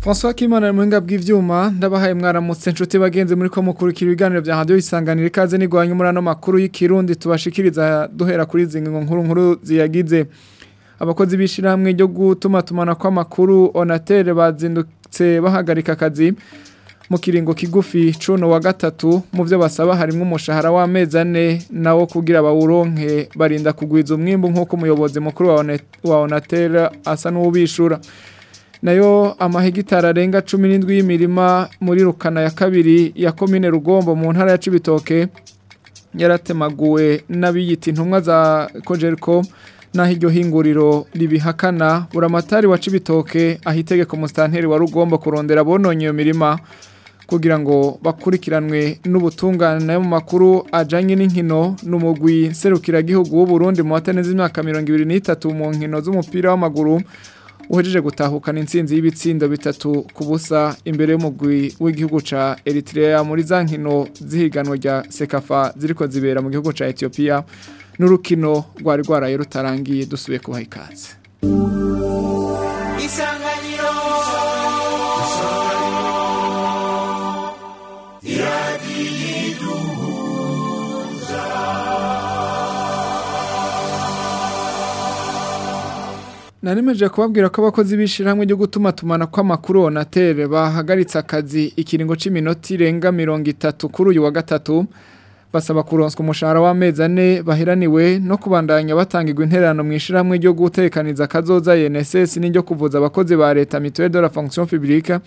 François Kimana muhinga bw'ivyuma ndabahaye mwaramutse nshuti bagenze muri ko mukurikira ibiganiro bya radio isanganire ikaze nigwanye muri ano makuru y'ikirundi tubashikiriza duhera kuri zingingo nkuru nkuru ziyagize abakozi bishiramwe ryo gutuma tumana kw'amakuru Onatel bazindutse bahagarika akazi mu kiringo kigufi cuno wa gatatu mu byo basaba harimo umushahara w'amezi ane nawo kugira bawuronke barinda kugwiza umwimbu nk'uko umuyobozi mukuru wa Onatel asa n'ubishura nayo amahegitari arenga cumi n'indwi y'imirima muri rukana ya kabiri ya komine rugombo mu ntara ya cibitoke yaratemaguwe n'abiyita intumwa za kojeriko naho iryo hinguriro ribihakana buramatari wa cibitoke aho itegeko musitanteri wari ugomba kurondera bononye iyo mirima kugira ngo bakurikiranwe n'ubutungane nayo mu makuru ajyanye n'inkino n'umugwi serukiragihugu w'uburundi mu bataneze imyaka mirongo ibiri n'itatu mu nkino z'umupira w'amaguru uhejeje gutahukana intsinzi y'ibitsindo bitatu ku busa imbere y'umugwi w'igihugu ca Eritrea muri za nkino zihiganwa rya Sekafa ziriko zibera mu gihugu ca Ethiopia n'urukino rwari rwaraye rutarangiye dusubiye kubaha ikaze naremeje kubabwira ko abakozi b'ishyirahamwe ryo gutuma tumana kw'amakuru onatere bahagaritse akazi ikiringo cy'iminota irenga mirongo itatu kuri uyu wa gatatu basaba kuronswa umushahara w'amezi ane baheraniwe no kubandanya batangirwa interano mu ishyirahamwe ryo gutekaniza akazoza ENSS n'iryo kuvuza abakozi ba leta mituelle de la fonction publique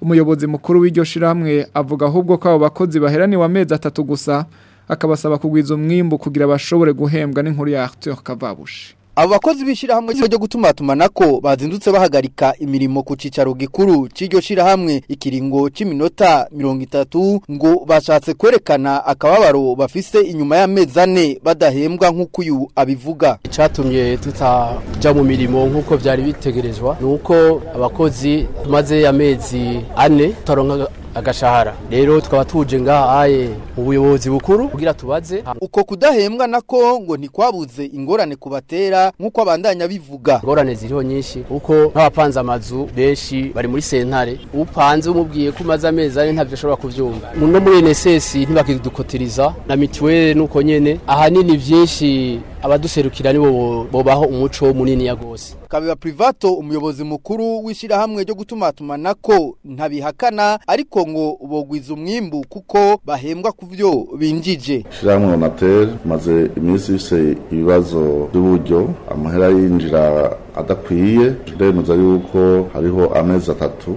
umuyobozi mukuru w'iryo shyirahamwe avuga ahubwo ko abo bakozi baheraniwe amezi atatu gusa akabasaba kugwiza umwimbu kugira bashobore guhembwa n'inkuru ya Arthur Kavabushi abo bakozi b'ishyirahamwe ryo gutumatumanako ko bazindutse bahagarika imirimo ku cyicaro gikuru cy'iryo shyirahamwe ikiringo cy'iminota mirongo itatu ngo bashatse kwerekana akababaro bafise inyuma y'amezi ane badahembwa nk'uko uyu abivuga icatumye tutajya mu mirimo nk'uko byari bitegerezwa Nuko abakozi tumaze amezi ane tutaronka agashahara rero tukaba tuje ngaha aye eh, ubuyobozi bukuru kugira tubaze uko kudahembwa na nako ngo ntikwabuze ingorane kubatera nk'uko abandanya bivuga ingorane ziriho nyinshi kuko nk'abapanze amazu benshi bari muri sentare upanze umubwiye ko umaze amezi ane ntabyo ashobora kubyumva no muri NSS ntibakidukotiriza na mituweli nuko nyene ahanini byinshi abaduserukira nibo bobaho umuco munini ya gose Kabeba Privato umuyobozi mukuru w'ishirahamwe ryo gutumatuma nako ntabihakana ariko ngo bogwiza umwimbu kuko bahembwa ku kuvyo binjije Shirahamwe Onatel maze iminsi yose ibibazo by'uburyo amahera yinjira adakwiye ndemeza yuko hariho amezi atatu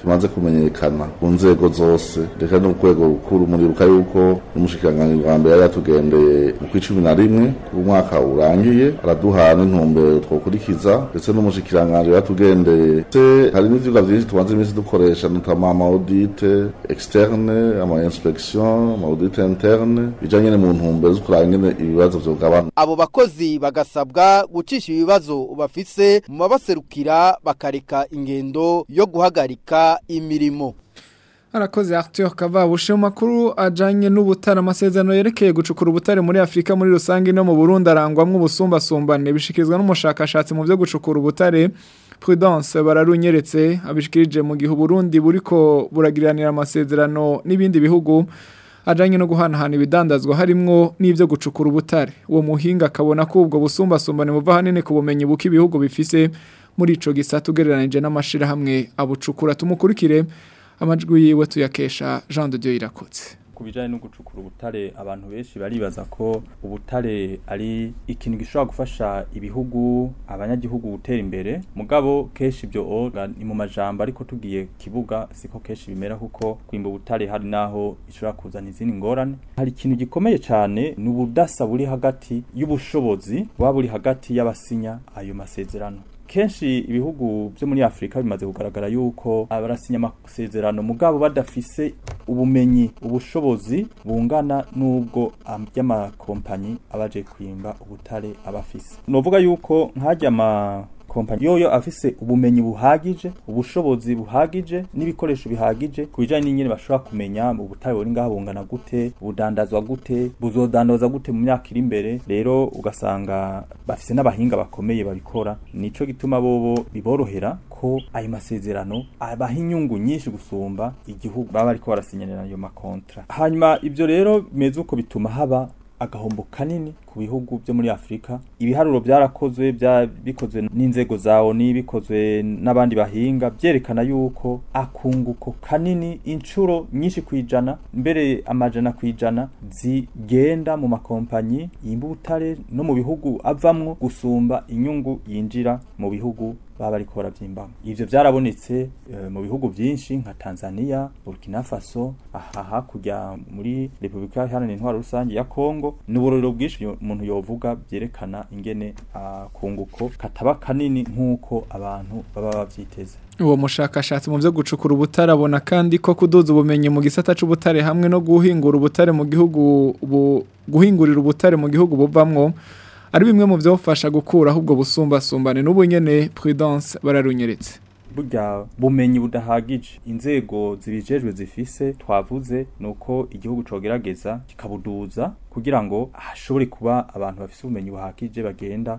kimaze kumenyekana ku nzego zose ndetse no ku rwego rukuru yuko n'umushikiranganyi wa mbere yari yatugendeye ku icumi na rimwe umwaka urangiye araduha n'intumbero twakurikiza ndetse n'umushikiranganji yatugendeye hari n'ivyigwa vyinshi tumaze iminsi dukoresha notama ama audite externe ama inspection ama interne bijanye mu ntumbero zo kuraba ibibazo vyogabana abo bakozi bagasabwa gucisha ibibazo bafise mu babaserukira bakareka ingendo yo guhagarika imirimo arakoze Arthur Kavabushe mu makuru ajyanye n'ubutare amasezerano yerekeye gucukura ubutare muri afurika muri rusange no mu burundi arangwamo ubusumbasumbane bishyikirizwa n'umushakashatsi mu byo gucukura ubutare prudence bararunyeretse abishikirije mu gihe uburundi buriko buragiranira amasezerano n'ibindi bihugu ajyanye no guhanahana ibidandazwa harimo n'ibyo gucukura ubutare uwo muhinga akabona ko ubwo busumbasumbane buva ahanini ku bumenyi buko ibihugu bifise muri icyo gisata ugereranyije n'amashyirahamwe abucukura tumukurikire amajwi yiwe tuyakesha Jean de Dieu irakutse ku bijyanye no gucukura ubutare abantu benshi baribaza ko ubutare ari ikintu gishobora gufasha ibihugu abanyagihugu gutera imbere mugabo kenshi ibyo ni mu majambo ariko tugiye kibuga siko kenshi bimera kuko kwimba ubutare hari naho ishobora kuzana izindi ngorane hari ikintu gikomeye cyane ni ubudasa buri hagati y'ubushobozi buba buri hagati y'abasinya ayo masezerano kenshi ibihugu byo muri Afurika bimaze kugaragara yuko abarasinya amasezerano mugabo badafise ubumenyi ubushobozi bungana n'ubwo y'amakompanyi abaje kwimba ubutare abafise novuga yuko nkajya kompanyi yoyo afise ubumenyi buhagije ubushobozi buhagije n'ibikoresho bihagije ku bijyanye n'ingene bashobora kumenya mu butayu buri ngaho bungana gute budandazwa gute buzodandaza gute mu myaka iri imbere rero ugasanga bafise n'abahinga bakomeye babikora nico gituma bobo biborohera ko ayo masezerano abaha inyungu nyinshi gusumba igihugu baba ko barasinyana ayo makontra hanyuma ibyo rero bimeze uko bituma haba agahombo kanini ku bihugu byo muri Afrika ibiharuro byarakozwe bikozwe n'inzego za ni bikozwe n'abandi bahinga byerekana yuko akunguko kanini incuro nyinshi kwijana mbere amajana kwijana zigenda mu makompanyi y'ibutare no mu bihugu avamwo gusumba inyungu yinjira mu bihugu baba ariko barabyimbamo ivyo byarabonetse eh, mu bihugu byinshi nka tanzania burkina faso aha hakurya muri repubulika ya intwaro rusange ya kongo ni uburorero bwinshi umuntu yovuga byerekana ingene akunguko ah, kataba kanini nk'uko abantu baba babyiteze uwo mushakashatsi mu byo gucukura ubutare abona kandi ko kuduza ubumenyi mu gisata cy'ubutare hamwe no guhingura ubutare mu gihugu guhingurira ubutare mu gihugu buvamwo ari bimwe mu byofasha gukuraho ubwo busumbasumbane n'ubunyene prudence bararunyeretse burya bumenyi budahagije inzego zibijejwe zifise twavuze nuko igihugu cogerageza kikabuduza kugira ngo hashobore kuba abantu bafite ubumenyi buhakije bagenda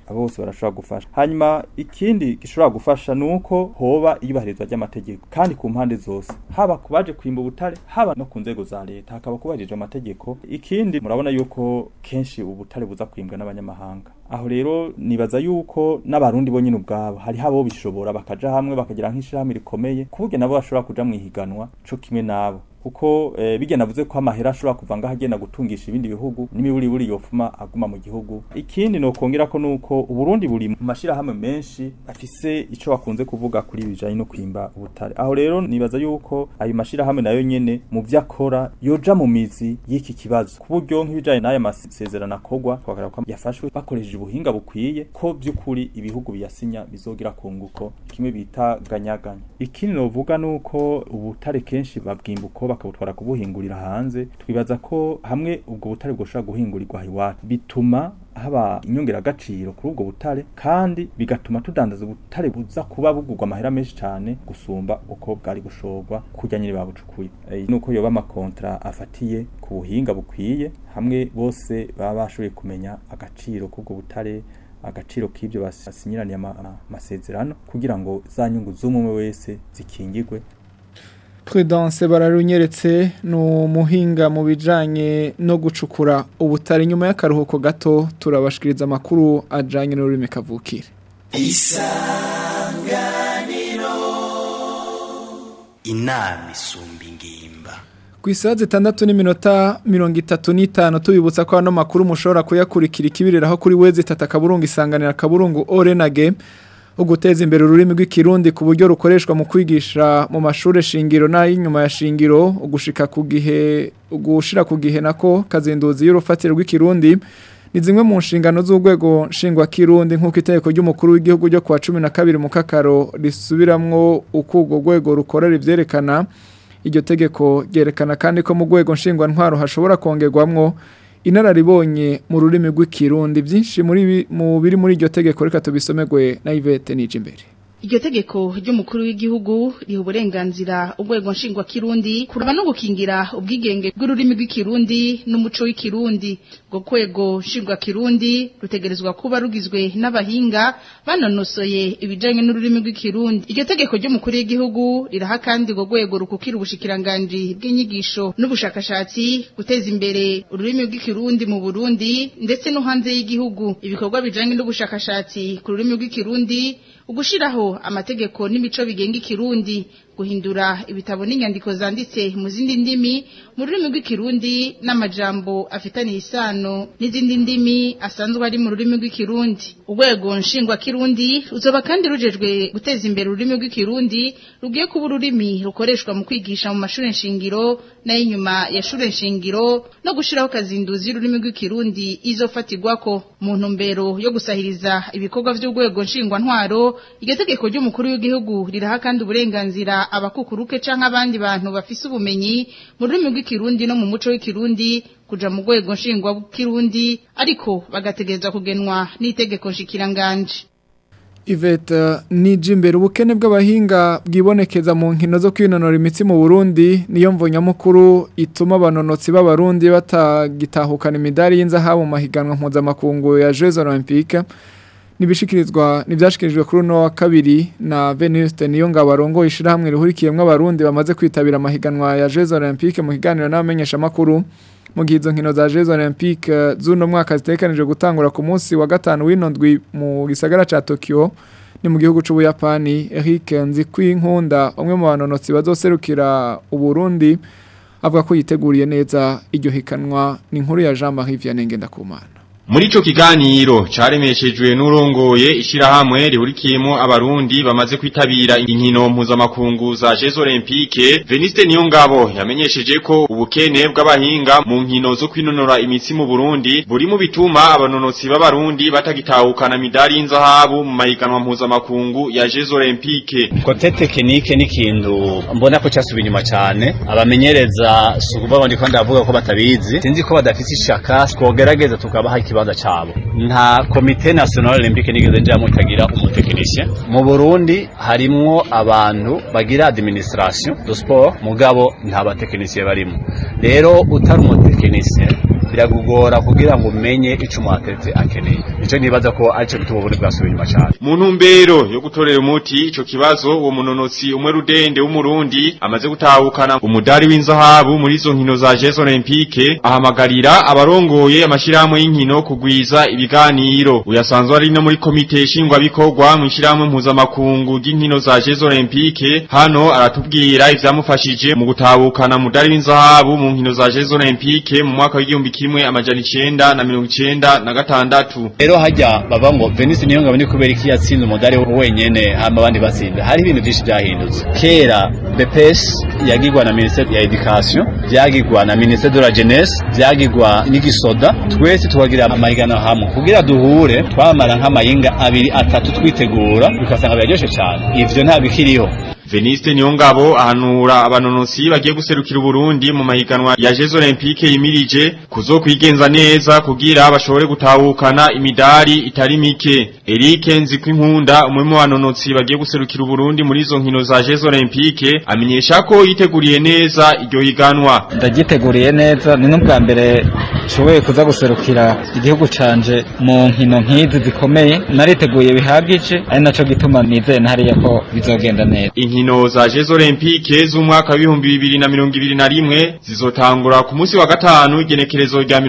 bose barashobora gufasha hanyuma ikindi gishobora gufasha ni uko hoba iyubahirizwa ry'amategeko kandi ku mpande zose haba ku baje kwimba ubutare haba no ku nzego za leta hakaba kubahirijwe amategeko ikindi murabona yuko kenshi ubutare buza kwimbwa n'abanyamahanga aho rero nibaza yuko n'abarundi bo nyine ubwabo hari habo bishobora bakaja hamwe bakagira nk'ishirahamwe rikomeye ku buryo nabo bashobora kujya mu ihiganwa co kimwe nabo kuko eh, bigena vuze ko amahera ashobora kuva ngaho agenda gutungisha ibindi bihugu n'imiburi buri yofuma aguma mu gihugu ikindi no kongera ko nuko uburundi buri mu mashirahamwe menshi afise ico bakunze kuvuga kuri bijanye no kwimba ubutare aho rero nibaza yuko ayo mashirahamwe nayo nyene mu vyakora yoja mu mizi y'iki kibazo kuburyo nk'ibijanye n'aya masezerano akogwa twagara ko yafashwe bakoresheje ubuhinga bukwiye ko by'ukuri ibihugu biyasinya bizogira ku nguko kimwe bita ganyaganya ikindi novuga nuko ubutare kenshi babwimbuko bakabutwara kubuhingurira hanze twibaza ko hamwe ubwo butare bwoshobora guhingurirwa iwacu bituma haba inyongeragaciro kuri ubwo butare kandi bigatuma tudandaza ubutare buza kuba bugurwa amahera menshi cyane gusumba uko bwari gushorwa kujya nyiri babucukuye e, eh, nuko yoba amakontra afatiye ku buhinga bukwiye hamwe bose baba bashoboye kumenya agaciro k'ubwo butare agaciro k'ibyo basinyiraniye amasezerano kugira ngo za nyungu z'umwe wese zikingirwe Prudence bararunyeretse ni umuhinga mu bijyanye no gucukura ubutari nyuma y'akaruhuko gato turabashikiriza amakuru ajyanye n'ururimi kavukire inama isumba ingimba ku isaha zitandatu n'iminota mirongo itatu n'itanu tubibutsa ko hano makuru mushobora kuyakurikira ikibiriraho kuri wezi itatu akaburungu isanganira akaburungu orenage wo guteza imbere ururimi rw'ikirundi ku buryo rukoreshwa mu kwigisha mu mashuri shingiro n'ay'inyuma ya shingiro ugushika ku gihe ugushira ku gihe nako kazinduzi y'urufatiro rw'ikirundi ni zimwe mu nshingano z'urwego nshingwakirundi nk'uko itegeko ry'umukuru w'igihugu ryo kuwa cumi na kabiri mu kakaro risubiramwo uko urwo rwego rukorera ibyerekana iryo tegeko ryerekana kandi ko mu rwego nshingwa ntwaro hashobora kongerwamwo inararibonye mu rurimi rw'ikirundi byinshi muri biri muri iryo tegeko reka tubisomegwe na ivete n'ijimbere Iryo tegeko ry'umukuru w'igihugu riha uburenganzira urwego nshingwa kirundi kuraba no gukingira ubwigenge bw'ururimi rw'ikirundi n'umuco w'ikirundi ngo kwego nshingwa kirundi rutegerezwa kuba rugizwe n'abahinga banonosoye ibijanye n'ururimi rw'ikirundi iryo tegeko ry'umukuru w'igihugu riraha kandi ngo rwego rukukira ubushikiranganje bw'inyigisho n'ubushakashatsi guteza imbere ururimi rw'ikirundi mu Burundi ndetse no hanze y'igihugu ibikorwa bijanye n'ubushakashatsi ku rurimi rw'ikirundi ugushyiraho amategeko n'imico bigenga ikirundi guhindura ibitabo n'inyandiko zanditse mu zindi ndimi mu rurimi rw'ikirundi n'amajambo afitaniye isano n'izindi ndimi asanzwe ari mu rurimi rw'ikirundi urwego nshingwakirundi ruzoba kandi rujejwe guteza imbere ururimi rw'ikirundi rugiye kuba ururimi rukoreshwa mu kwigisha mu mashuri nshingiro nay'inyuma ya shuri nshingiro no gushiraho kazinduzi y'ururimi rw'ikirundi ko mu ntumbero yo gusahiriza ibikorwa by'urwego nshingwantwaro iryo tegeko ry'umukuru w'igihugu riraha kandi uburenganzira abakukuruke canke abandi bantu bafise ubumenyi mu rurimi rw'ikirundi no mu muco w'ikirundi kuja mu rwego nshingwa bw’ikirundi ariko bagategerezwa kugenwa n'itegeko nshikiranganje Iveta nije imbere ubukene bw'abahinga bwibonekeza mu nkino zo kwinonora imitsi mu Burundi niyo mvo nyamukuru ituma abanonotsi b'abarundi batagitahukana imidari y'inzahabu mu mahiganwa mpuzamakungu ya Jeux Olympiques ntibishikirizwa ntibyashyikirijwe kuri uno wa kabiri na veniste niyo ngo abarongo ishyirahamwe rihurikiyemo abarundi bamaze kwitabira amahiganwa ya jezo olympique mu kiganiro n'abamenyeshamakuru mu gihe nkino za jezo olympique eh, z'uno mwaka zitekanije gutangura ku munsi wa gatanu w'inondwi mu gisagara cya tokiyo ni mu gihugu cy'ubuyapani eric nzikwinkunda umwe mu banonotsi bazoserukira uburundi avuga ko yiteguriye neza iryo hikanwa ni inkuru ya jean marie vianney kumana muri ico kiganiro caremeshejwe n'urongoye ishirahamwe rihurikiyemo abarundi bamaze kwitabira inkino mpuzamakungu za Jeux Olympique Veniste Niyongabo yamenyesheje ko ubukene bw'abahinga mu nkino zo kwinonora imitsi mu Burundi buri mu bituma abanonotsi b'abarundi batagitahukana midali y'inzahabu mu mahiganwa mpuzamakungu ya Jeux Olympique kote tekinike n'ikintu mbona ko cyasubiye inyuma cyane abamenyereza sukuba bandi kandi bavuga ko batabizi sinzi ko badafite ishaka twogerageza ikibazo cyabo nta komite national olympique nigeze njyamo itagira umutekinisiye mu burundi harimwo abantu bagira administration de sport mugabo nta batekinisiye barimo rero utari umutekinisiye biragugora kugira ngo menye ico umuateze akeneye nico nibaza ko arico bituma ubone bwasubiye inyuma cyane mu ntumbero yo gutorera umuti ico kibazo uwo munonotsi umwe rudende w'umurundi amaze gutahukana umudari w'inzahabu muri izo nkino za Jeux olympique ahamagarira abarongoye amashirahamwe y'inkino kugwiza ibiganiro uyasanzwe ari no muri komite shingwa bikorwa mu ishirahamwe mpuzamakungu ry'inkino za Jeux olympique hano aratubwira ivyamufashije mu gutahukana umudari w'inzahabu mu nkino za Jeux olympique mu mwaka w'igihumbi kimwe amajana icenda na mirongo icenda na gatandatu rero hajya bava ngo venisi niyo ngabo ni kubera iki yatsinze umudari wenyene hama abandi batsinda hari ibintu byinshi byahindutse kera bepesi yagirwa na ministeri ya edikasiyo byagirwa na ministeri de la jeunesse byagirwa n'igisoda twese tukagira amahiganwa hamwe kugira duhure twamara nk'amahinga abiri atatu twitegura bikasanga biraryoshe cyane ivyo nta bikiriho Veniste Niyongabo ahanura abanonotsi bagiye guserukira Burundi mu mahiganwa ya Jeux Olympiques yimirije kuzokwigenza neza kugira bashobore gutahukana imidari itari mike. Eric Nzikwinkunda umwe mu banonotsi bagiye guserukira Burundi muri zo nkino za Jeux Olympiques amenyesha ko yiteguriye neza iryo higanwa. Ndagiteguriye neza ni n'ubwa mbere nshoboye kuza guserukira igihugu canje mu nkino nk'izi zikomeye nariteguye bihagije ari naco gituma nizeye na hariya ko bizagenda neza. inkino za Jeux Olympiques z'umwaka na rimwe zizotangura ku munsi wa gatanu igenekerezo rya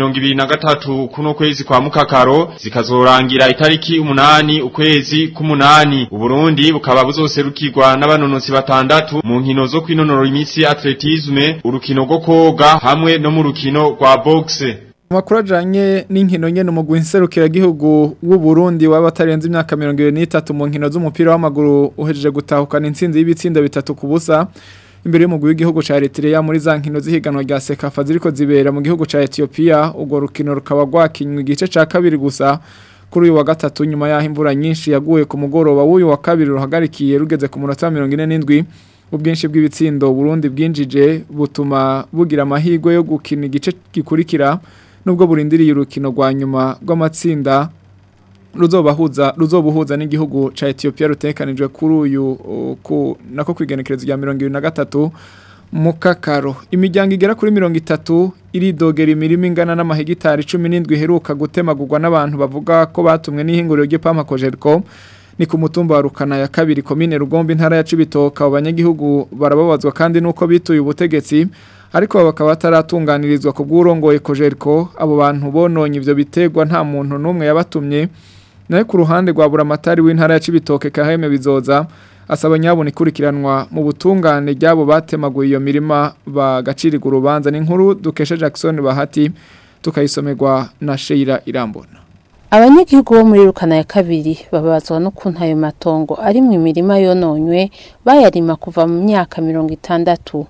gatatu kuno kwezi kwa mukakaro zikazorangira itariki umunani ukwezi k'umunani Uburundi bukaba buzoserukirwa n'abanonotsi batandatu mu nkino zo kwinonora imitsi atletisme urukino rwo koga hamwe no mu rukino rwa boxe Makuru ajanye n'inkino nyene umugwi nserukira gihugu w'Uburundi waba atarenze imyaka 23 mu nkino z'umupira w'amaguru uhejeje gutahukana intsinzi y'ibitsinda bitatu kubusa imbere y'umugwi w'igihugu cya Eritrea muri za nkino zihiganwa rya Sekafa ziriko zibera mu gihugu ca Ethiopia urwo rukino rukaba rwakinywa igice ca kabiri gusa kuri uyu wa gatatu nyuma ya imvura nyinshi yaguye ku mugoroba w'uyu wa kabiri ruhagarikiye rugeze ku munota wa 47 ubwinshi bw'ibitsindo Burundi bwinjije butuma bugira amahirwe yo gukina igice gikurikira nubwo burindiriye urukino rwa nyuma rw'amatsinda ruzobuhuza n'igihugu cya Ethiopia rutekanijwe kuri uyu ku nako kwigenekerezo rya mirongo irindwi na gatatu mu kakaro imiryango igera kuri mirongo itatu iridogera imirimo ingana n'amahegitari cumi n'indwi iheruka gutemagurwa n'abantu bavuga ko batumwe n'ihinguriro ry'ipampa kojeriko ni ku mutumba wa rukana ya kabiri komine rugomba intara ya cibitoka abanyagihugu barababazwa kandi n'uko bituye ubutegetsi ariko bakaba bataratunganirizwa ku bw'urongoye kojeriko abo bantu bononye ibyo bitegwa nta muntu n'umwe yabatumye nayo ku ruhande rwa buramatari w'intara ya Cibitoke kaheme bizoza asaba nyabona ikurikiranwa mu butungane ry'abo batemaguye iyo mirima bagacirirwa urubanza n'inkuru dukesha Jackson bahati tukayisomerwa na Sheila Irambona abanyagihugu bo muri rukana ya kabiri babazwa n'ukuntu ayo matongo ari mu mirima yononywe bayarima kuva mu myaka mirongo itandatu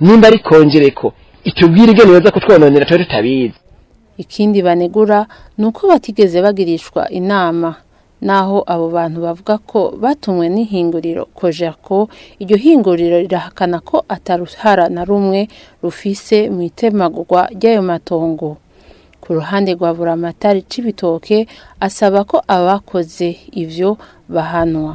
nimba ari kongereko icyo bwirige neza ko twononera tuba tutabizi ikindi banegura ni uko batigeze bagirishwa inama naho abo bantu bavuga ko batumwe n'ihinguriro kojako iryo hinguriro rirahakana ko ataruhara na rumwe rufise mu itemagurwa ry'ayo matongo ku ruhande rwa buramatari cy'ibitoke asaba ko abakoze ibyo bahanwa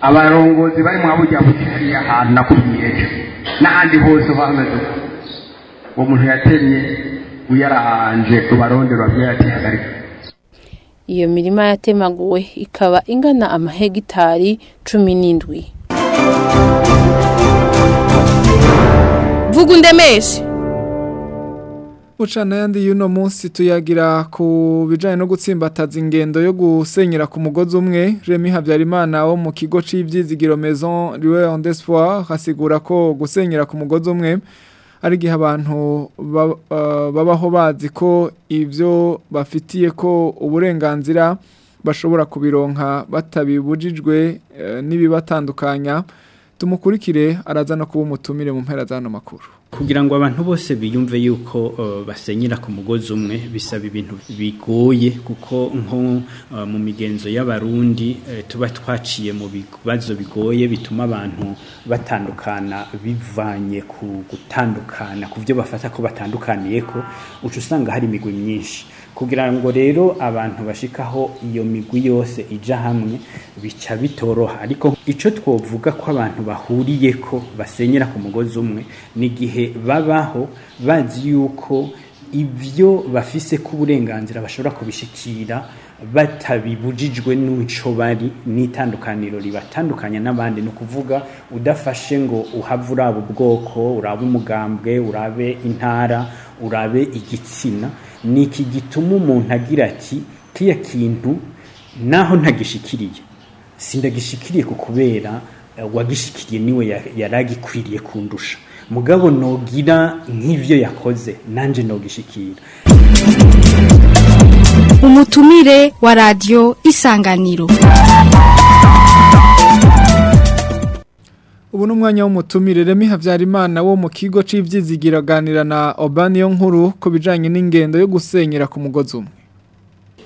abarongozi barimo abugira bugira hariya hantu nakubwiye n'ahandi hose bameze uko uwo yatemye uyaranje ku baronde babyeyi iyo mirima yatemaguwe ikaba ingana amahegitari cumi n'indwi vuga undemeshe uca n'ayandi y'uno munsi tuyagira ku bijyanye no gutsimbataza ingendo yo gusenyera ku mugozi umwe remi habyarimana wo mu kigo cy'ibyizigiro maison riwe on hasigura ko gusenyera ku mugozi umwe ari igihe abantu eh, babaho bazi ko ibyo bafitiye ko uburenganzira bashobora kubironka batabibujijwe eh, n'ibibatandukanya tumukurikire araza kuba umutumire mu mpera z'ano makuru kugira ngo abantu bose biyumve yuko uh, basenyira ku mugozi umwe bisaba ibintu bigoye kuko nko uh, mu migenzo y'abarundi uh, tuba twaciye mu bibazo bigoye bituma abantu batandukana bivanye ku gutandukana ku byo bafata ko batandukaniye ko uca usanga hari imigwi myinshi kugira ngo rero abantu bashikaho iyo migwi yose ija hamwe bica bitoroha ariko icyo twovuga ko abantu bahuriye ko basenyera ku mugozi umwe ni igihe babaho bazi yuko ibyo bafise ko uburenganzira bashobora kubishyikira batabibujijwe n'uco bari n'itandukaniro ribatandukanya n'abandi ni ukuvuga udafashe ngo uhave uraba ubwoko urabe umugambwe urabe intara urabe igitsina ni iki gituma umuntu agira ati kiriya kintu naho ntagishikiriye sindagishikiriye ku kubera eh, wagishikiriye niwe yari agikwiriye kundusha mugabo nogira nk'ibyo yakoze nanjye nogishikira umutumire wa radiyo isanganiro ubu ni w'umutumire remi habyarimana wo mu kigo cy'ibyizigira aganira na obaniyo nkuru ku bijyanye n'ingendo yo gusenyera ku mugozi umwe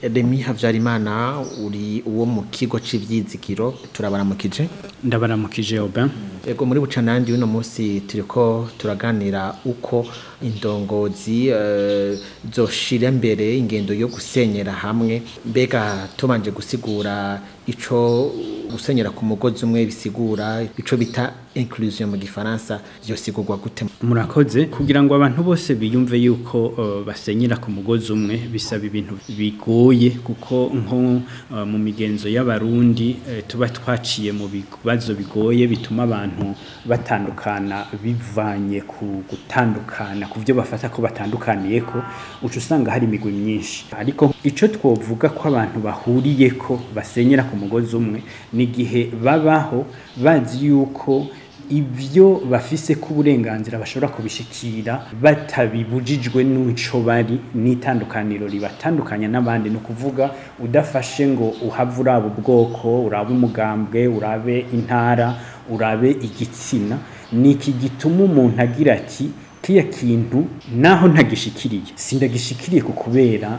remi habyarimana uri uwo mu kigo cy'ibyizigiro turabaramukije ndabaramukije oba yego muri bucanandi uno munsi turi ko turaganira uko indongozi eh, zoshira mbere ingendo yo gusenyera hamwe mbega tubanje gusigura ico gusenyera ku mugozi umwe bisigura ico bita inclusion mu gifaransa byo gute murakoze kugira ngo abantu bose biyumve yuko uh, basenyera ku mugozi umwe bisaba ibintu bigoye kuko nko uh, mu migenzo y'abarundi uh, tuba twaciye mu bibazo bigoye bituma abantu batandukana bivanye ku gutandukana ku byo bafata ko batandukaniye ko uca usanga hari imigwi myinshi ariko icyo twavuga ko abantu bahuriye ko basenyera ku mugozi umwe ni igihe babaho bazi yuko ibyo bafise ko uburenganzira bashobora kubishyikira batabibujijwe n'icyo bari n'itandukaniro ribatandukanya n'abandi ni ukuvuga udafashe ngo uhave uraba ubwoko urabe umugambwe urabe intara urabe igitsina ni iki gituma umuntu agira ati kiriya kintu naho ntagishikiriye sindagishikiriye ku kubera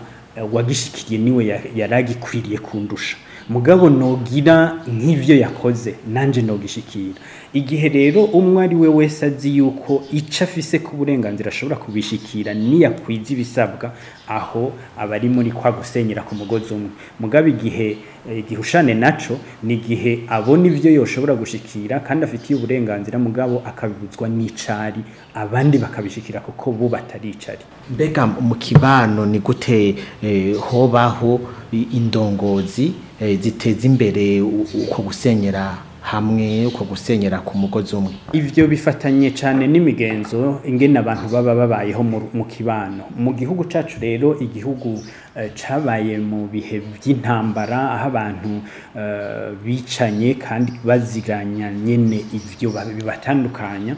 uwagishikiye niwe yaragikwiriye kundusha mugabo nogira nk'ibyo yakoze nanjye nogishyikira igihe rero umwe ari we wese azi yuko icyo afise ku burenganzira ashobora kubishikira niyakwiza ibisabwa aho aba ari muri kwa gusenyera ku mugozi umwe mugabo igihe eh, gihushane naco ni igihe abona ibyo yoshobora gushikira kandi afitiye uburenganzira mugabo akabibutswa n'icari abandi bakabishikira kuko bo bataricari mbega mu kibano ni gute eh, hobaho indongozi eh, ziteza imbere uko gusenyera hamwe uko gusenyera ku mugozi umwe Ibyo bifatanye cyane n'imigenzo ingene abantu baba babayeho mu kibano mu gihugu cacu rero igihugu eh, cabaye mu bihe by'intambara aho abantu eh, bicanye kandi baziranya nyine ivyo bibatandukanya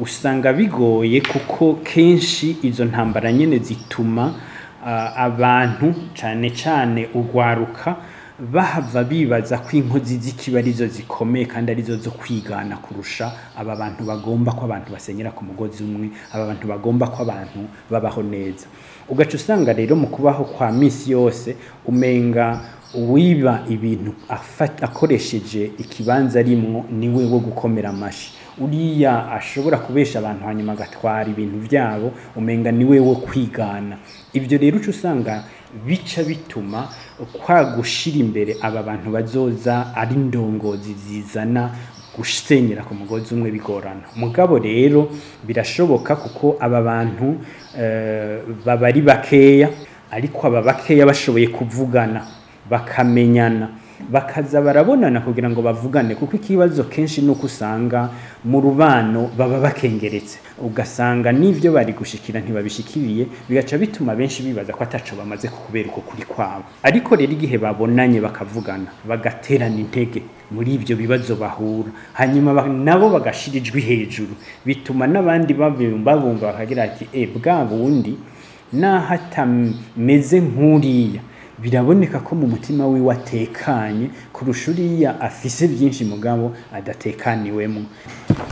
usanga bigoye kuko kenshi izo ntambara nyine zituma eh, abantu cyane cyane urwaruka bahava bibaza ko inkozi z’ikiba arizo zikomeye kandi arizo zo kwigana kurusha aba bantu bagomba ko abantu basenyera ku mugozi umwe aba bantu bagomba ko abantu babaho neza ugaca usanga rero mu kubaho kwa minsi yose umenga wiba ibintu akoresheje ikibanza arimwo niwe wo gukomera amashyi uriya ashobora kubesha abantu hanyuma agatwara ibintu byabo umenga niwe wo kwigana ibyo rero uca usanga bica bituma kwa gushira imbere aba bantu bazoza ari ndongozi zizana gusenyera ku mugozi umwe bigorana mugabo rero birashoboka kuko aba bantu eh, baba ari bakeya ariko aba bakeya bashoboye kuvugana bakamenyana bakaza barabonana kugira ngo bavugane kuko ikibazo kenshi ni uko usanga mu rubano baba bakengeretse ugasanga n'ibyo bari gushikira ntibabishikiriye bigaca bituma benshi bibaza ko ataco bamaze kubera uko kuri kwabo ariko rero igihe babonanye bakavugana bagaterana intege muri ibyo bibazo bahura hanyuma nabo bagashira ijwi hejuru bituma n'abandi babumva bakagira ati e bwa bundi naho nk'uriya biraboneka ko mu mutima wiwe atekanye kurusha uriya afise byinshi mugabo adatekaniwemo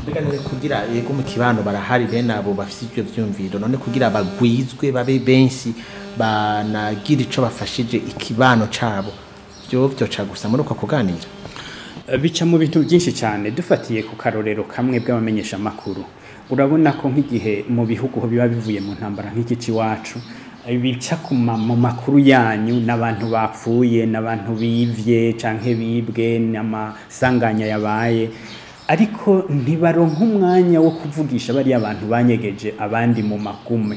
reka none kugira yego mu kibano barahari bene abo bafite ibyo byumviro none kugira bagwizwe babe benshi banagira icyo bafashije ikibano cyabo byo byoca gusa muri uko kuganira eh, bica mu bintu byinshi cyane dufatiye ku karorero kamwe bw'abamenyeshamakuru urabona ko nk'igihe mu bihugu biba bivuye mu ntambara nk'iki cy'iwacu bica mu makuru yanyu n'abantu bapfuye n'abantu bibye cyangwa bibwe n'amasanganya yabaye ariko ntibaronka umwanya wo kuvugisha bariya bantu banyegeje abandi mu makume